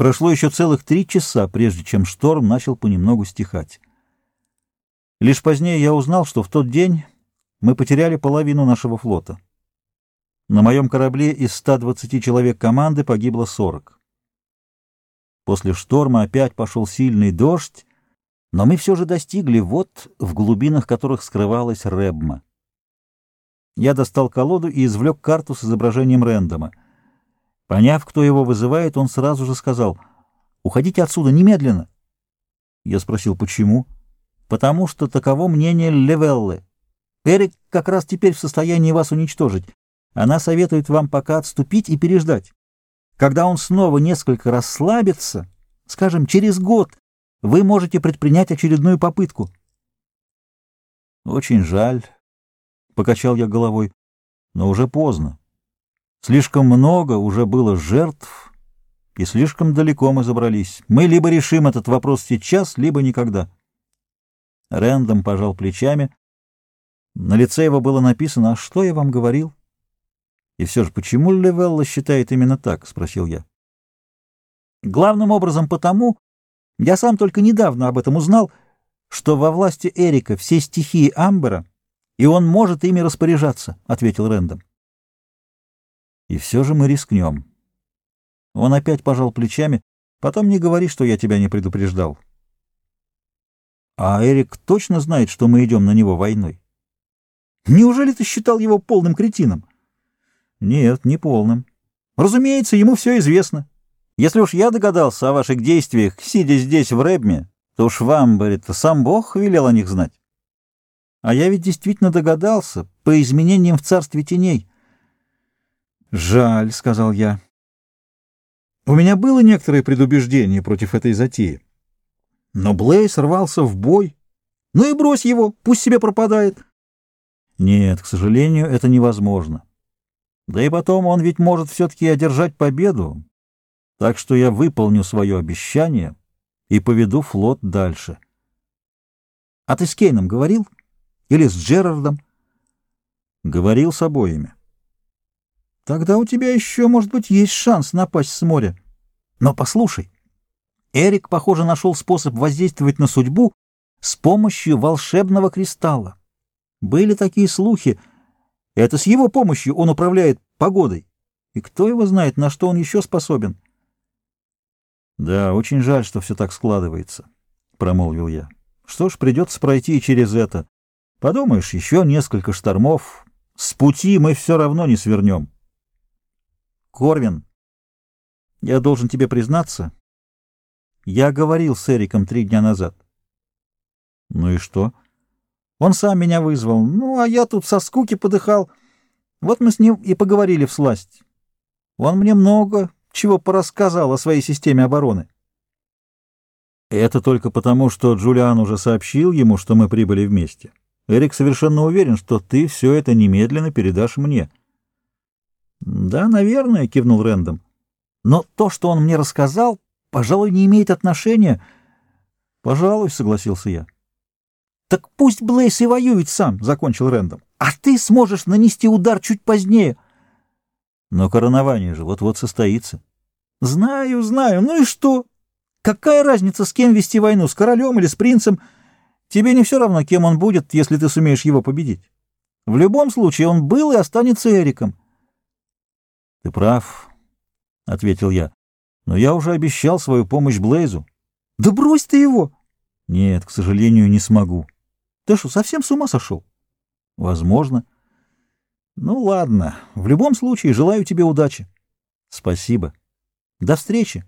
Прошло еще целых три часа, прежде чем шторм начал понемногу стихать. Лишь позднее я узнал, что в тот день мы потеряли половину нашего флота. На моем корабле из 120 человек команды погибло 40. После шторма опять пошел сильный дождь, но мы все же достигли вот в глубинах которых скрывалась Рэбма. Я достал колоду и извлек карту с изображением Рэндома. Поняв, кто его вызывает, он сразу же сказал, «Уходите отсюда немедленно!» Я спросил, почему? «Потому что таково мнение Левеллы. Эрик как раз теперь в состоянии вас уничтожить. Она советует вам пока отступить и переждать. Когда он снова несколько расслабится, скажем, через год, вы можете предпринять очередную попытку». «Очень жаль», — покачал я головой, — «но уже поздно. Слишком много уже было жертв, и слишком далеко мы забрались. Мы либо решим этот вопрос сейчас, либо никогда. Рэндом пожал плечами. На лице его было написано «А что я вам говорил?» «И все же, почему Левелла считает именно так?» — спросил я. «Главным образом потому, я сам только недавно об этом узнал, что во власти Эрика все стихии Амбера, и он может ими распоряжаться», — ответил Рэндом. И все же мы рискнем. Он опять пожал плечами. Потом не говори, что я тебя не предупреждал. А Эрик точно знает, что мы идем на него войной? Неужели ты считал его полным кретином? Нет, не полным. Разумеется, ему все известно. Если уж я догадался о ваших действиях, сидя здесь в Рэбме, то уж вам, говорит, сам Бог велел о них знать. А я ведь действительно догадался по изменениям в царстве теней. «Жаль», — сказал я. У меня было некоторое предубеждение против этой затеи. Но Блейс рвался в бой. Ну и брось его, пусть себе пропадает. Нет, к сожалению, это невозможно. Да и потом он ведь может все-таки одержать победу. Так что я выполню свое обещание и поведу флот дальше. А ты с Кейном говорил? Или с Джерардом? Говорил с обоими. Тогда у тебя еще, может быть, есть шанс напасть с моря. Но послушай, Эрик, похоже, нашел способ воздействовать на судьбу с помощью волшебного кристалла. Были такие слухи. Это с его помощью он управляет погодой. И кто его знает, на что он еще способен? Да, очень жаль, что все так складывается, — промолвил я. Что ж, придется пройти и через это. Подумаешь, еще несколько штормов. С пути мы все равно не свернем. Корвин, я должен тебе признаться, я говорил с Эриком три дня назад. Ну и что? Он сам меня вызвал. Ну, а я тут со скуки подыхал. Вот мы с ним и поговорили в сласть. Он мне много чего порассказал о своей системе обороны. Это только потому, что Джулиан уже сообщил ему, что мы прибыли вместе. Эрик совершенно уверен, что ты все это немедленно передашь мне. «Да, наверное», — кивнул Рэндом. «Но то, что он мне рассказал, пожалуй, не имеет отношения...» «Пожалуй», — согласился я. «Так пусть Блейс и воюет сам», — закончил Рэндом. «А ты сможешь нанести удар чуть позднее». «Но коронование же вот-вот состоится». «Знаю, знаю. Ну и что? Какая разница, с кем вести войну, с королем или с принцем? Тебе не все равно, кем он будет, если ты сумеешь его победить. В любом случае он был и останется Эриком. — Ты прав, — ответил я. — Но я уже обещал свою помощь Блейзу. — Да брось ты его! — Нет, к сожалению, не смогу. — Ты что, совсем с ума сошел? — Возможно. — Ну ладно, в любом случае желаю тебе удачи. — Спасибо. До встречи.